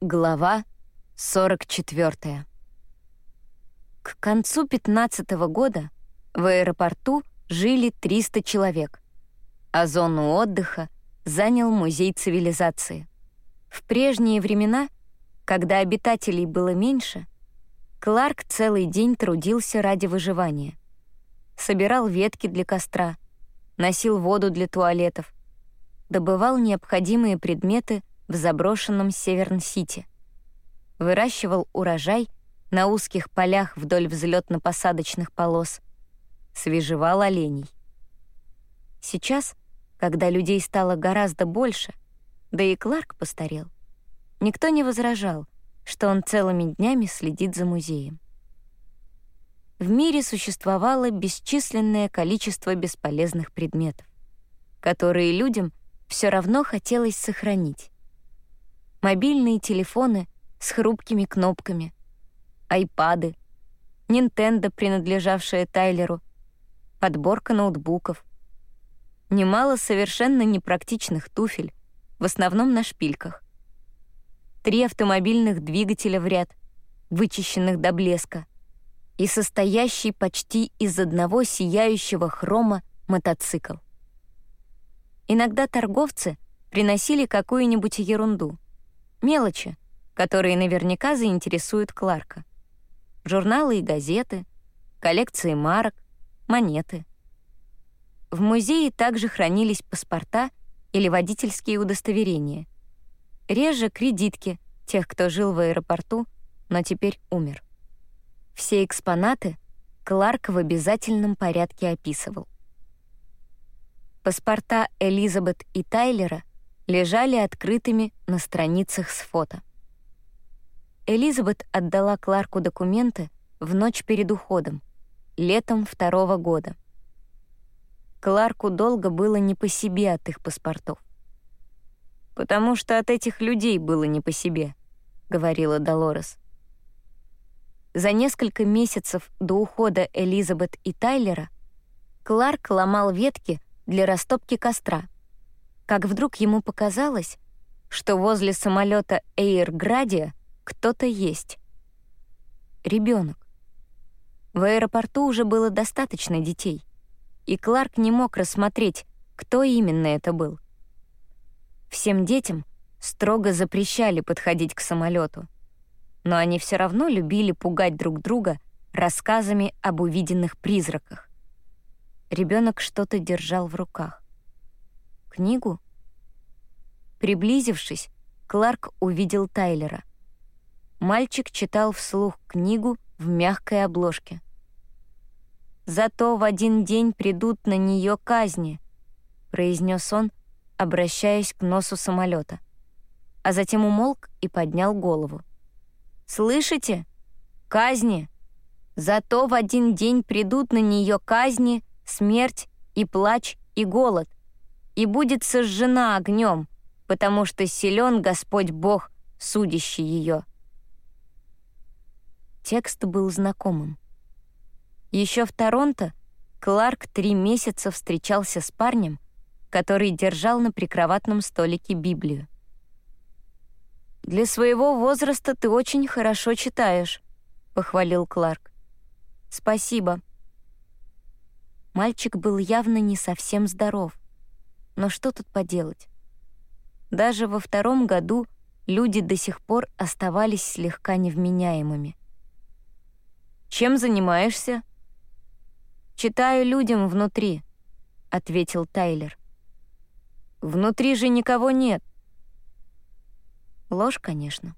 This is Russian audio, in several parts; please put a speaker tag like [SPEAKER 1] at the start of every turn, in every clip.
[SPEAKER 1] Глава 44. К концу 15 года в аэропорту жили 300 человек, а зону отдыха занял Музей цивилизации. В прежние времена, когда обитателей было меньше, Кларк целый день трудился ради выживания. Собирал ветки для костра, носил воду для туалетов, добывал необходимые предметы в заброшенном Северн-Сити, выращивал урожай на узких полях вдоль взлетно-посадочных полос, свежевал оленей. Сейчас, когда людей стало гораздо больше, да и Кларк постарел, никто не возражал — что он целыми днями следит за музеем. В мире существовало бесчисленное количество бесполезных предметов, которые людям все равно хотелось сохранить. Мобильные телефоны с хрупкими кнопками, айпады, Нинтендо, принадлежавшая Тайлеру, подборка ноутбуков, немало совершенно непрактичных туфель, в основном на шпильках, три автомобильных двигателя в ряд, вычищенных до блеска, и состоящий почти из одного сияющего хрома мотоцикл. Иногда торговцы приносили какую-нибудь ерунду, мелочи, которые наверняка заинтересуют Кларка. Журналы и газеты, коллекции марок, монеты. В музее также хранились паспорта или водительские удостоверения — Реже кредитки тех, кто жил в аэропорту, но теперь умер. Все экспонаты Кларк в обязательном порядке описывал. Паспорта Элизабет и Тайлера лежали открытыми на страницах с фото. Элизабет отдала Кларку документы в ночь перед уходом, летом второго года. Кларку долго было не по себе от их паспортов потому что от этих людей было не по себе», — говорила Долорес. За несколько месяцев до ухода Элизабет и Тайлера Кларк ломал ветки для растопки костра, как вдруг ему показалось, что возле самолета Эйр Градия кто-то есть. Ребенок. В аэропорту уже было достаточно детей, и Кларк не мог рассмотреть, кто именно это был — Всем детям строго запрещали подходить к самолету, но они все равно любили пугать друг друга рассказами об увиденных призраках. Ребенок что-то держал в руках. Книгу? Приблизившись, Кларк увидел Тайлера. Мальчик читал вслух книгу в мягкой обложке. «Зато в один день придут на нее казни», — произнес он, обращаясь к носу самолета, а затем умолк и поднял голову. «Слышите? Казни! Зато в один день придут на нее казни, смерть и плач и голод, и будет сожжена огнем, потому что силен Господь Бог, судящий ее». Текст был знакомым. Еще в Торонто Кларк три месяца встречался с парнем, который держал на прикроватном столике Библию. «Для своего возраста ты очень хорошо читаешь», — похвалил Кларк. «Спасибо». Мальчик был явно не совсем здоров. Но что тут поделать? Даже во втором году люди до сих пор оставались слегка невменяемыми. «Чем занимаешься?» «Читаю людям внутри», — ответил Тайлер. Внутри же никого нет. Ложь, конечно.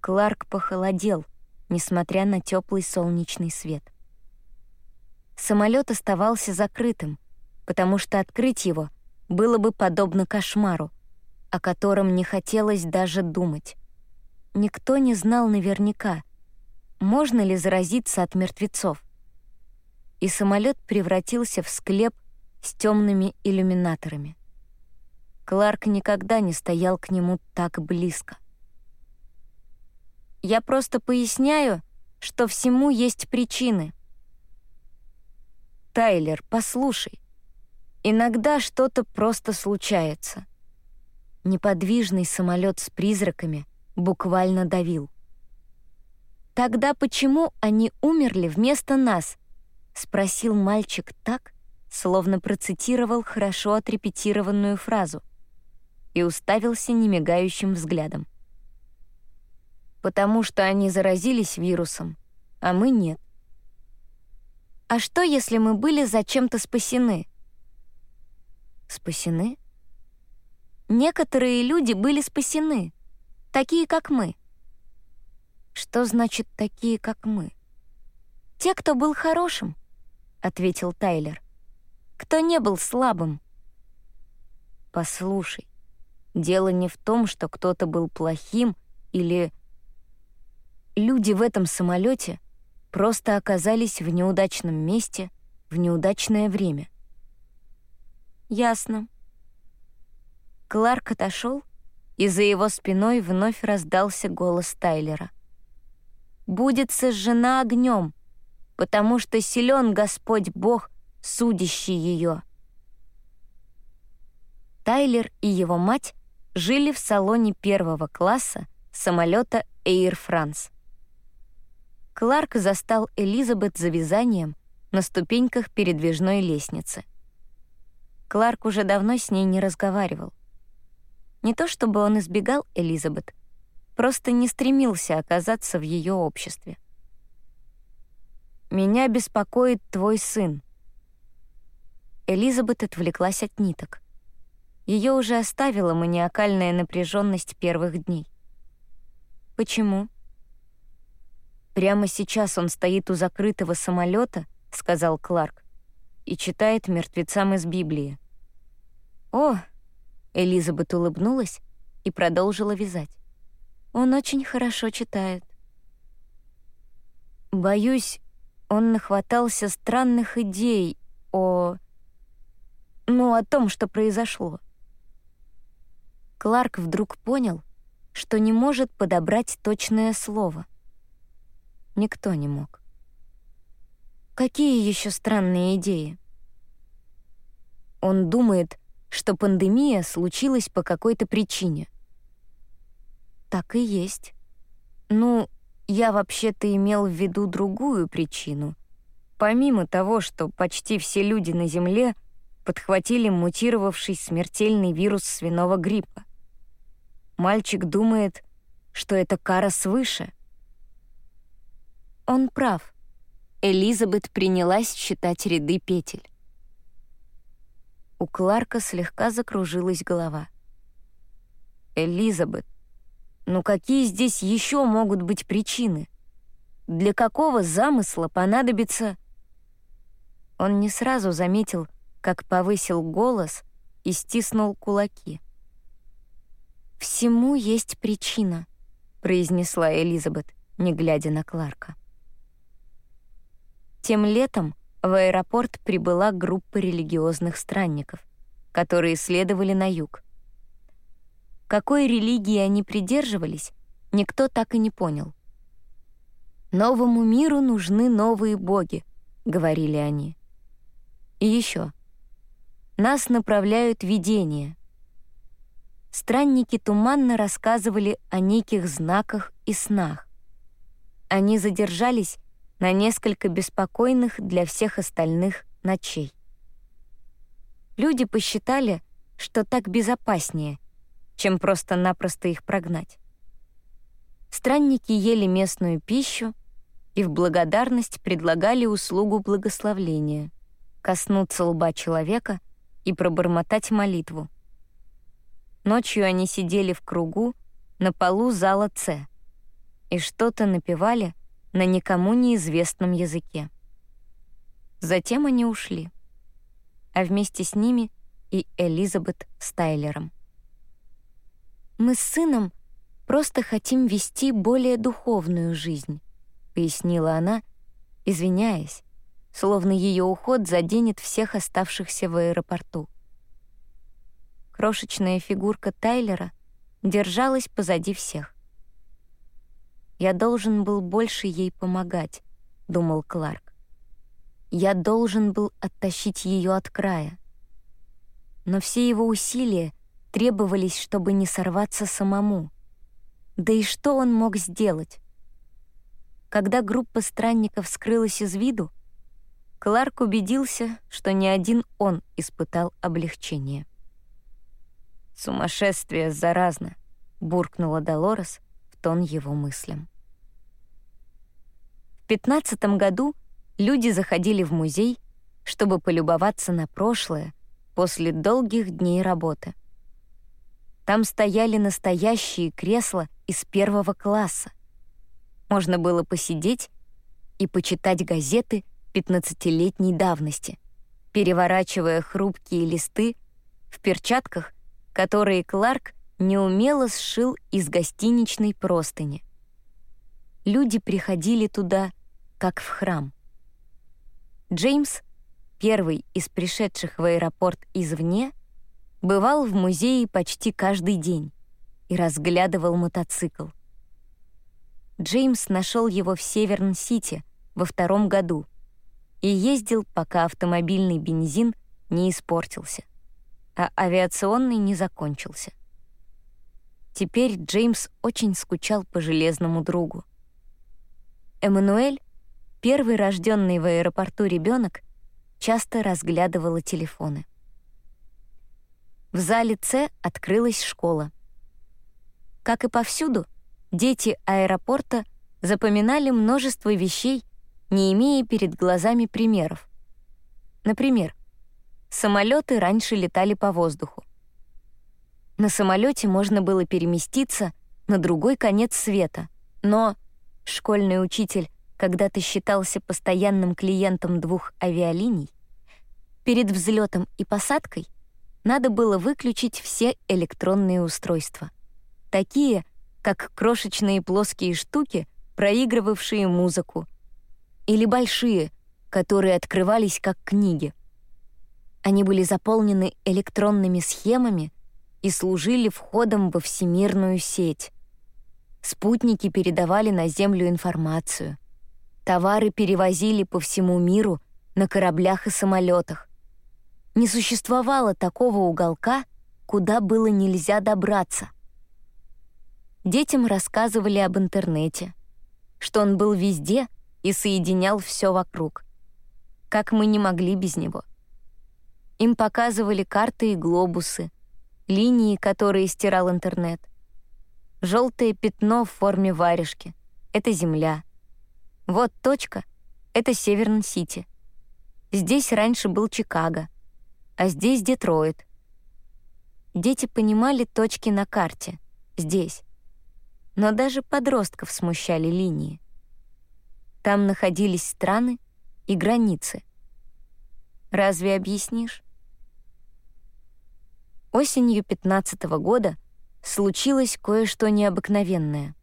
[SPEAKER 1] Кларк похолодел, несмотря на теплый солнечный свет. Самолет оставался закрытым, потому что открыть его было бы подобно кошмару, о котором не хотелось даже думать. Никто не знал наверняка, можно ли заразиться от мертвецов. И самолет превратился в склеп с темными иллюминаторами. Кларк никогда не стоял к нему так близко. Я просто поясняю, что всему есть причины. Тайлер, послушай. Иногда что-то просто случается. Неподвижный самолет с призраками буквально давил. «Тогда почему они умерли вместо нас?» — спросил мальчик так, словно процитировал хорошо отрепетированную фразу и уставился немигающим взглядом. «Потому что они заразились вирусом, а мы нет». «А что, если мы были зачем-то спасены?» «Спасены?» «Некоторые люди были спасены, такие, как мы». «Что значит «такие, как мы»?» «Те, кто был хорошим», — ответил Тайлер. «Кто не был слабым». «Послушай, дело не в том, что кто-то был плохим или...» Люди в этом самолете просто оказались в неудачном месте в неудачное время. «Ясно». Кларк отошел, и за его спиной вновь раздался голос Тайлера. «Будет сожжена огнем, потому что силен Господь Бог, судящий ее». Тайлер и его мать жили в салоне первого класса самолета Air France. Кларк застал Элизабет за вязанием на ступеньках передвижной лестницы. Кларк уже давно с ней не разговаривал. Не то чтобы он избегал Элизабет, просто не стремился оказаться в ее обществе. «Меня беспокоит твой сын». Элизабет отвлеклась от ниток. Ее уже оставила маниакальная напряженность первых дней. «Почему?» «Прямо сейчас он стоит у закрытого самолета, сказал Кларк, «и читает мертвецам из Библии». «О!» — Элизабет улыбнулась и продолжила вязать. «Он очень хорошо читает». «Боюсь, он нахватался странных идей о... ну, о том, что произошло». Кларк вдруг понял, что не может подобрать точное слово — Никто не мог. Какие еще странные идеи? Он думает, что пандемия случилась по какой-то причине. Так и есть. Ну, я вообще-то имел в виду другую причину. Помимо того, что почти все люди на Земле подхватили мутировавший смертельный вирус свиного гриппа. Мальчик думает, что это кара свыше — он прав. Элизабет принялась считать ряды петель. У Кларка слегка закружилась голова. «Элизабет, ну какие здесь еще могут быть причины? Для какого замысла понадобится...» Он не сразу заметил, как повысил голос и стиснул кулаки. «Всему есть причина», — произнесла Элизабет, не глядя на Кларка. Тем летом в аэропорт прибыла группа религиозных странников, которые следовали на юг. Какой религии они придерживались, никто так и не понял. «Новому миру нужны новые боги», — говорили они. И еще. «Нас направляют видения». Странники туманно рассказывали о неких знаках и снах. Они задержались на несколько беспокойных для всех остальных ночей. Люди посчитали, что так безопаснее, чем просто-напросто их прогнать. Странники ели местную пищу и в благодарность предлагали услугу благословления — коснуться лба человека и пробормотать молитву. Ночью они сидели в кругу на полу зала С и что-то напевали — на никому неизвестном языке. Затем они ушли, а вместе с ними и Элизабет с Тайлером. «Мы с сыном просто хотим вести более духовную жизнь», — пояснила она, извиняясь, словно ее уход заденет всех оставшихся в аэропорту. Крошечная фигурка Тайлера держалась позади всех. Я должен был больше ей помогать, думал Кларк. Я должен был оттащить ее от края. Но все его усилия требовались, чтобы не сорваться самому. Да и что он мог сделать? Когда группа странников скрылась из виду, Кларк убедился, что не один он испытал облегчение. «Сумасшествие заразно», — буркнула Долорес тон его мыслям. В пятнадцатом году люди заходили в музей, чтобы полюбоваться на прошлое после долгих дней работы. Там стояли настоящие кресла из первого класса. Можно было посидеть и почитать газеты 15-летней давности, переворачивая хрупкие листы в перчатках, которые Кларк неумело сшил из гостиничной простыни. Люди приходили туда, как в храм. Джеймс, первый из пришедших в аэропорт извне, бывал в музее почти каждый день и разглядывал мотоцикл. Джеймс нашел его в Северн-Сити во втором году и ездил, пока автомобильный бензин не испортился, а авиационный не закончился. Теперь Джеймс очень скучал по железному другу. Эммануэль, первый рожденный в аэропорту ребенок, часто разглядывала телефоны. В зале С открылась школа. Как и повсюду, дети аэропорта запоминали множество вещей, не имея перед глазами примеров. Например, самолеты раньше летали по воздуху. На самолете можно было переместиться на другой конец света, но школьный учитель когда-то считался постоянным клиентом двух авиалиний, перед взлетом и посадкой надо было выключить все электронные устройства. Такие, как крошечные плоские штуки, проигрывавшие музыку, или большие, которые открывались как книги. Они были заполнены электронными схемами и служили входом во всемирную сеть. Спутники передавали на Землю информацию. Товары перевозили по всему миру на кораблях и самолетах. Не существовало такого уголка, куда было нельзя добраться. Детям рассказывали об интернете, что он был везде и соединял все вокруг. Как мы не могли без него. Им показывали карты и глобусы, линии, которые стирал интернет. Желтое пятно в форме варежки — это Земля. Вот точка — это Северн-Сити. Здесь раньше был Чикаго — а здесь Детройт. Дети понимали точки на карте, здесь. Но даже подростков смущали линии. Там находились страны и границы. Разве объяснишь? Осенью 15 -го года случилось кое-что необыкновенное.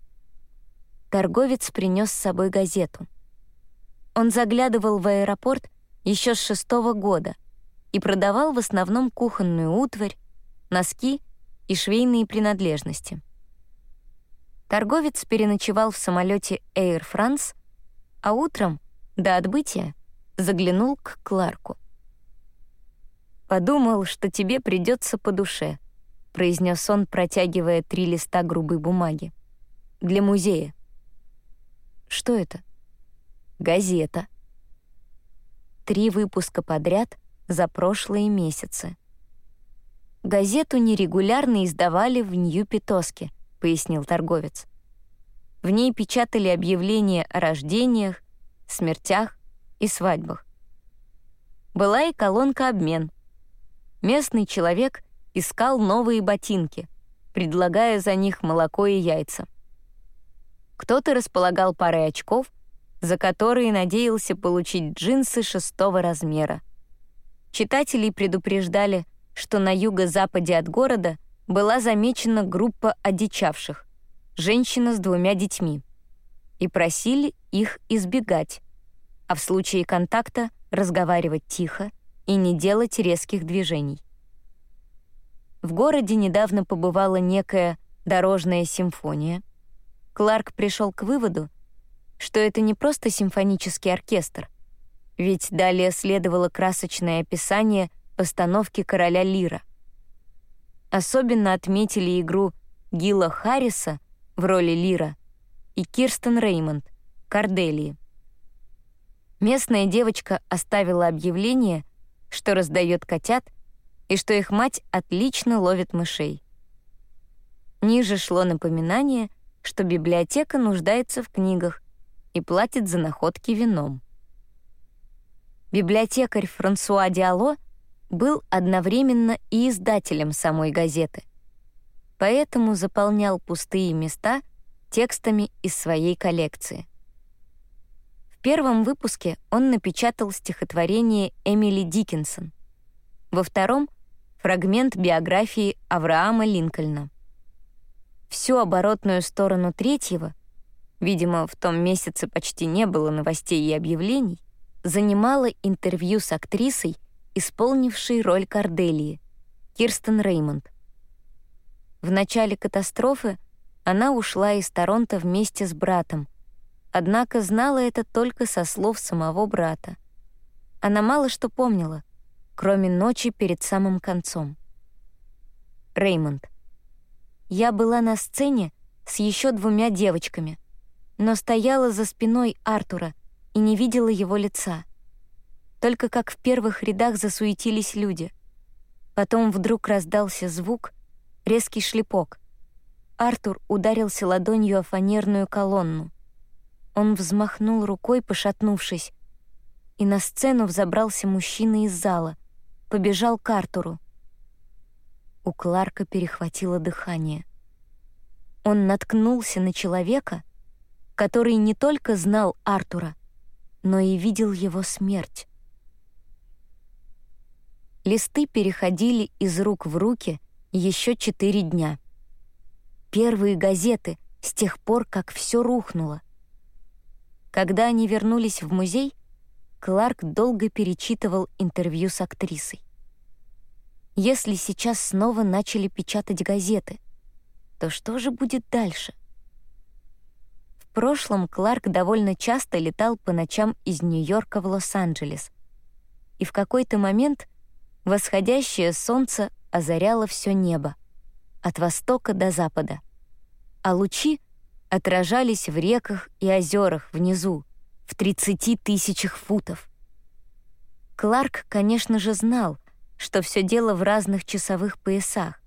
[SPEAKER 1] Торговец принес с собой газету. Он заглядывал в аэропорт еще с шестого года, и продавал в основном кухонную утварь, носки и швейные принадлежности. Торговец переночевал в самолете Air France, а утром, до отбытия, заглянул к Кларку. «Подумал, что тебе придется по душе», — произнес он, протягивая три листа грубой бумаги. «Для музея». «Что это?» «Газета». Три выпуска подряд за прошлые месяцы. «Газету нерегулярно издавали в Нью-Питоске», — пояснил торговец. В ней печатали объявления о рождениях, смертях и свадьбах. Была и колонка «Обмен». Местный человек искал новые ботинки, предлагая за них молоко и яйца. Кто-то располагал парой очков, за которые надеялся получить джинсы шестого размера — Читателей предупреждали, что на юго-западе от города была замечена группа одичавших, женщина с двумя детьми, и просили их избегать, а в случае контакта разговаривать тихо и не делать резких движений. В городе недавно побывала некая дорожная симфония. Кларк пришел к выводу, что это не просто симфонический оркестр — ведь далее следовало красочное описание постановки «Короля Лира». Особенно отметили игру Гила Харриса в роли Лира и Кирстен Реймонд, Корделии. Местная девочка оставила объявление, что раздает котят и что их мать отлично ловит мышей. Ниже шло напоминание, что библиотека нуждается в книгах и платит за находки вином. Библиотекарь Франсуа Диало был одновременно и издателем самой газеты, поэтому заполнял пустые места текстами из своей коллекции. Первом выпуске он напечатал стихотворение Эмили Диккенсон, во втором — фрагмент биографии Авраама Линкольна. Всю оборотную сторону третьего, видимо, в том месяце почти не было новостей и объявлений, занимала интервью с актрисой, исполнившей роль Корделии, Кирстен Реймонд. В начале катастрофы она ушла из Торонто вместе с братом, однако знала это только со слов самого брата. Она мало что помнила, кроме ночи перед самым концом. Реймонд. Я была на сцене с еще двумя девочками, но стояла за спиной Артура и не видела его лица. Только как в первых рядах засуетились люди. Потом вдруг раздался звук, резкий шлепок. Артур ударился ладонью о фанерную колонну. Он взмахнул рукой, пошатнувшись, и на сцену взобрался мужчина из зала, побежал к Артуру. У Кларка перехватило дыхание. Он наткнулся на человека, который не только знал Артура, но и видел его смерть. Листы переходили из рук в руки еще четыре дня. Первые газеты с тех пор, как все рухнуло. Когда они вернулись в музей, Кларк долго перечитывал интервью с актрисой. Если сейчас снова начали печатать газеты, то что же будет дальше? В прошлом Кларк довольно часто летал по ночам из Нью-Йорка в Лос-Анджелес. И в какой-то момент восходящее солнце озаряло все небо, от востока до запада, а лучи отражались в реках и озерах внизу, в 30 тысячах футов. Кларк, конечно же, знал, что все дело в разных часовых поясах,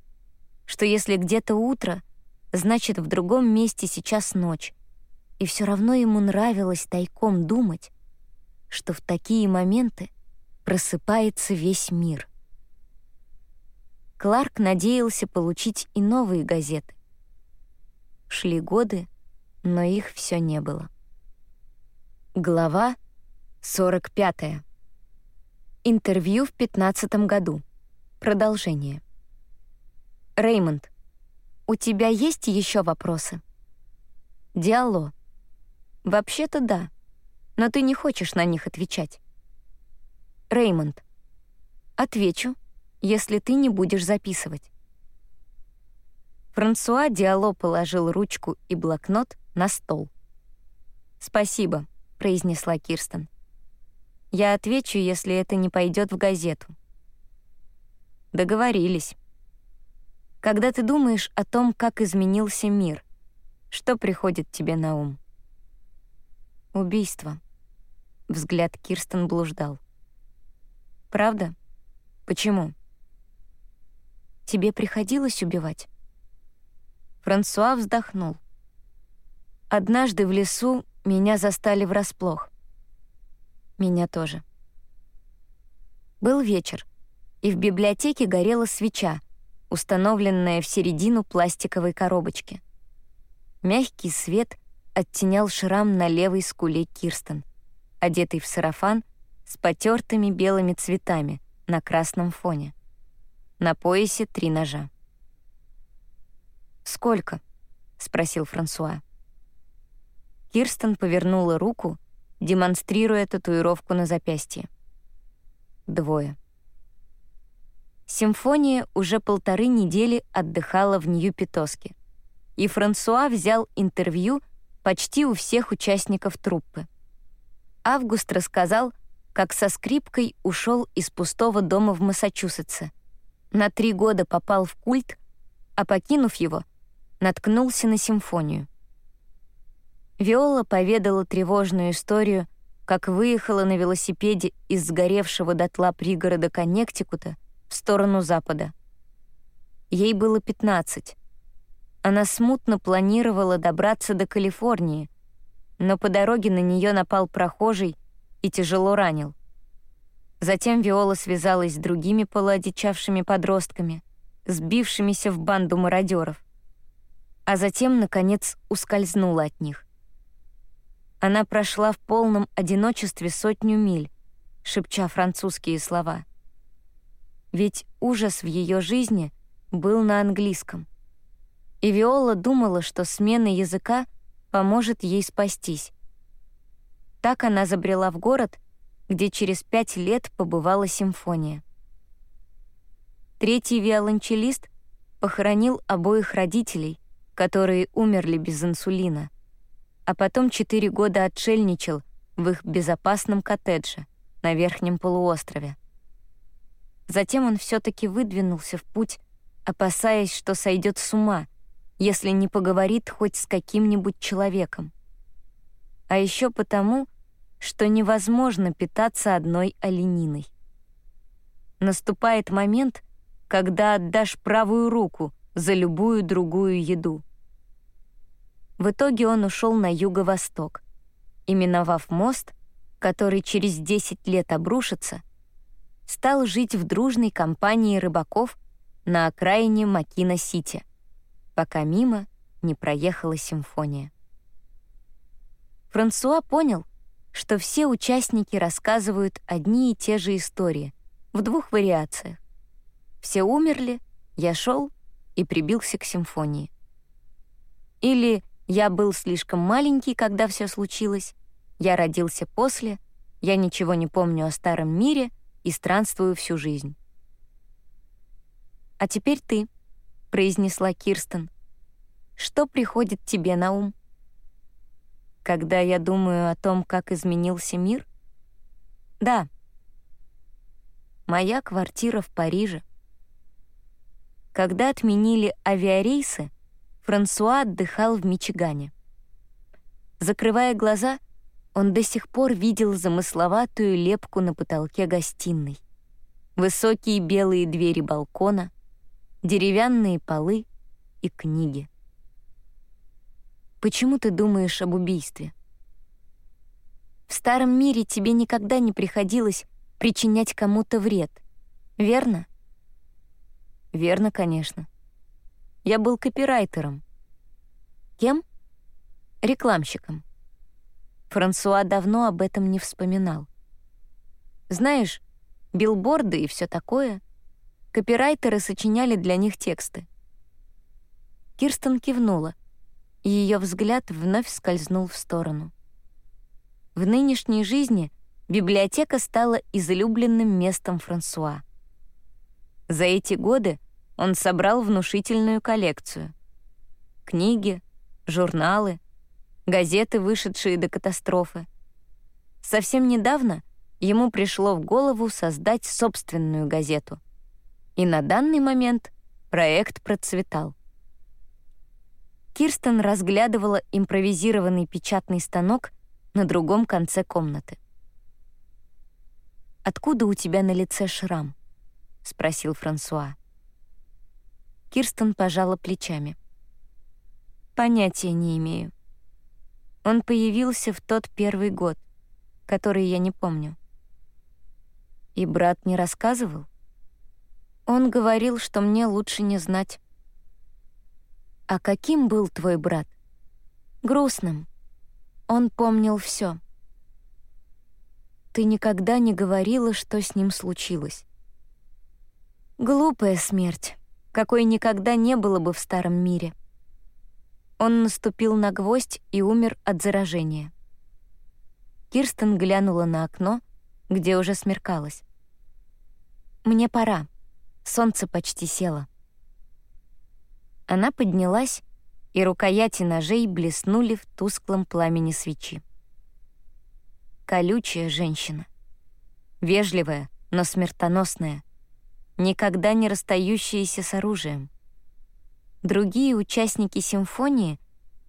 [SPEAKER 1] что если где-то утро, значит, в другом месте сейчас ночь, и все равно ему нравилось тайком думать, что в такие моменты просыпается весь мир. Кларк надеялся получить и новые газеты. Шли годы, но их все не было. Глава 45. Интервью в 15 году. Продолжение. Реймонд, у тебя есть еще вопросы? Диало. Вообще-то да, но ты не хочешь на них отвечать. Реймонд. Отвечу, если ты не будешь записывать. Франсуа Диало положил ручку и блокнот на стол. «Спасибо», — произнесла Кирстен. «Я отвечу, если это не пойдет в газету». Договорились. Когда ты думаешь о том, как изменился мир, что приходит тебе на ум? Убийство. Взгляд Кирстен блуждал. Правда? Почему? Тебе приходилось убивать? Франсуа вздохнул. Однажды в лесу меня застали врасплох. Меня тоже. Был вечер, и в библиотеке горела свеча, установленная в середину пластиковой коробочки. Мягкий свет оттенял шрам на левой скуле Кирстен, одетый в сарафан с потертыми белыми цветами на красном фоне. На поясе три ножа. «Сколько?» — спросил Франсуа. Кирстен повернула руку, демонстрируя татуировку на запястье. Двое. Симфония уже полторы недели отдыхала в Нью-Питоске, и Франсуа взял интервью почти у всех участников труппы. Август рассказал, как со скрипкой ушел из пустого дома в Массачусетсе. На три года попал в культ, а покинув его — наткнулся на симфонию. Виола поведала тревожную историю, как выехала на велосипеде из сгоревшего дотла пригорода Коннектикута в сторону запада. Ей было 15. Она смутно планировала добраться до Калифорнии, но по дороге на нее напал прохожий и тяжело ранил. Затем Виола связалась с другими полуодичавшими подростками, сбившимися в банду мародеров, а затем, наконец, ускользнула от них. Она прошла в полном одиночестве сотню миль, шепча французские слова. Ведь ужас в ее жизни был на английском. И Виола думала, что смена языка поможет ей спастись. Так она забрела в город, где через пять лет побывала симфония. Третий виолончелист похоронил обоих родителей, которые умерли без инсулина а потом четыре года отшельничал в их безопасном коттедже на верхнем полуострове. Затем он все-таки выдвинулся в путь, опасаясь, что сойдет с ума, если не поговорит хоть с каким-нибудь человеком. А еще потому, что невозможно питаться одной олениной. Наступает момент, когда отдашь правую руку за любую другую еду — в итоге он ушел на юго-восток, и, миновав мост, который через 10 лет обрушится, стал жить в дружной компании рыбаков на окраине Макина-Сити, пока мимо не проехала симфония. Франсуа понял, что все участники рассказывают одни и те же истории в двух вариациях. Все умерли, я шел и прибился к симфонии. Или я был слишком маленький, когда все случилось. Я родился после. Я ничего не помню о старом мире и странствую всю жизнь. «А теперь ты», — произнесла Кирстен. «Что приходит тебе на ум?» «Когда я думаю о том, как изменился мир?» «Да». «Моя квартира в Париже». Когда отменили авиарейсы, Франсуа отдыхал в Мичигане. Закрывая глаза, он до сих пор видел замысловатую лепку на потолке гостиной, высокие белые двери балкона, деревянные полы и книги. Почему ты думаешь об убийстве? В старом мире тебе никогда не приходилось причинять кому-то вред, верно? Верно, конечно. Я был копирайтером. Кем? Рекламщиком. Франсуа давно об этом не вспоминал. Знаешь, билборды и все такое. Копирайтеры сочиняли для них тексты. Кирстен кивнула, и ее взгляд вновь скользнул в сторону. В нынешней жизни библиотека стала излюбленным местом Франсуа. За эти годы он собрал внушительную коллекцию. Книги, журналы, газеты, вышедшие до катастрофы. Совсем недавно ему пришло в голову создать собственную газету. И на данный момент проект процветал. Кирстен разглядывала импровизированный печатный станок на другом конце комнаты. «Откуда у тебя на лице шрам?» — спросил Франсуа. Кирстен пожала плечами. Понятия не имею. Он появился в тот первый год, который я не помню. И брат не рассказывал? Он говорил, что мне лучше не знать. А каким был твой брат? Грустным. Он помнил все. Ты никогда не говорила, что с ним случилось. Глупая смерть какой никогда не было бы в старом мире. Он наступил на гвоздь и умер от заражения. Кирстен глянула на окно, где уже смеркалось. «Мне пора. Солнце почти село». Она поднялась, и рукояти ножей блеснули в тусклом пламени свечи. Колючая женщина. Вежливая, но смертоносная — никогда не расстающиеся с оружием. Другие участники симфонии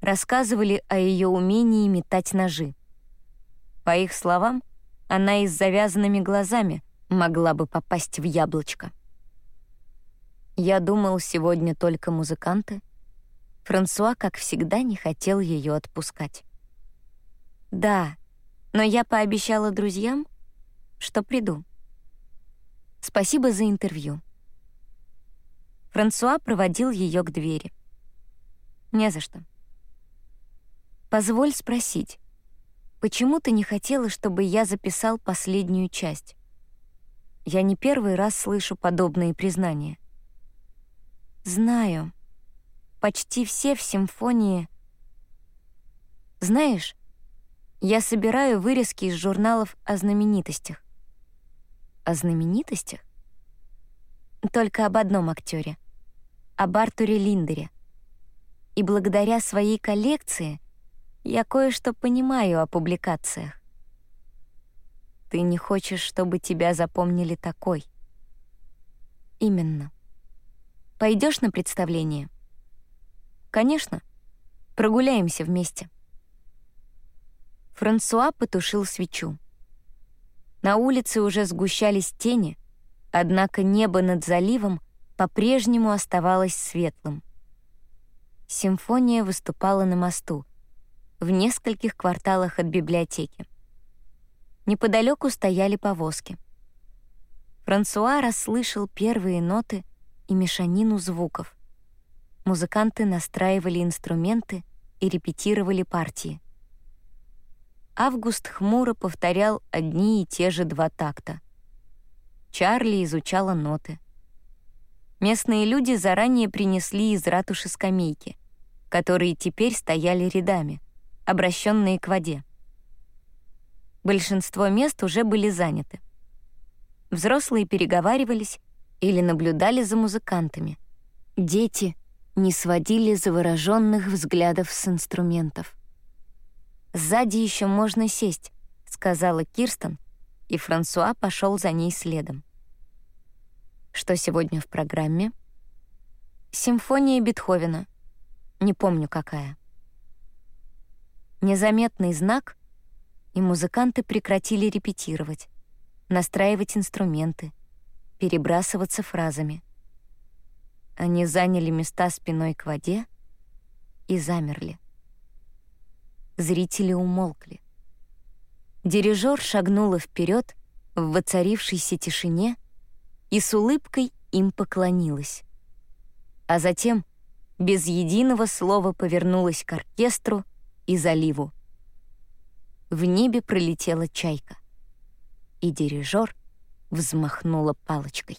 [SPEAKER 1] рассказывали о ее умении метать ножи. По их словам, она и с завязанными глазами могла бы попасть в яблочко. Я думал, сегодня только музыканты. Франсуа, как всегда, не хотел ее отпускать. Да, но я пообещала друзьям, что приду. Спасибо за интервью. Франсуа проводил ее к двери. Не за что. Позволь спросить, почему ты не хотела, чтобы я записал последнюю часть? Я не первый раз слышу подобные признания. Знаю. Почти все в симфонии. Знаешь, я собираю вырезки из журналов о знаменитостях. О знаменитостях? Только об одном актере. Об Артуре Линдере. И благодаря своей коллекции я кое-что понимаю о публикациях. Ты не хочешь, чтобы тебя запомнили такой. Именно. Пойдешь на представление? Конечно. Прогуляемся вместе. Франсуа потушил свечу. На улице уже сгущались тени, однако небо над заливом по-прежнему оставалось светлым. Симфония выступала на мосту, в нескольких кварталах от библиотеки. Неподалеку стояли повозки. Франсуа расслышал первые ноты и мешанину звуков. Музыканты настраивали инструменты и репетировали партии. Август хмуро повторял одни и те же два такта. Чарли изучала ноты. Местные люди заранее принесли из ратуши скамейки, которые теперь стояли рядами, обращенные к воде. Большинство мест уже были заняты. Взрослые переговаривались или наблюдали за музыкантами. Дети не сводили завороженных взглядов с инструментов. «Сзади еще можно сесть», — сказала Кирстен, и Франсуа пошел за ней следом. Что сегодня в программе? Симфония Бетховена. Не помню, какая. Незаметный знак, и музыканты прекратили репетировать, настраивать инструменты, перебрасываться фразами. Они заняли места спиной к воде и замерли зрители умолкли. Дирижер шагнула вперед в воцарившейся тишине и с улыбкой им поклонилась. А затем без единого слова повернулась к оркестру и заливу. В небе пролетела чайка, и дирижер взмахнула палочкой.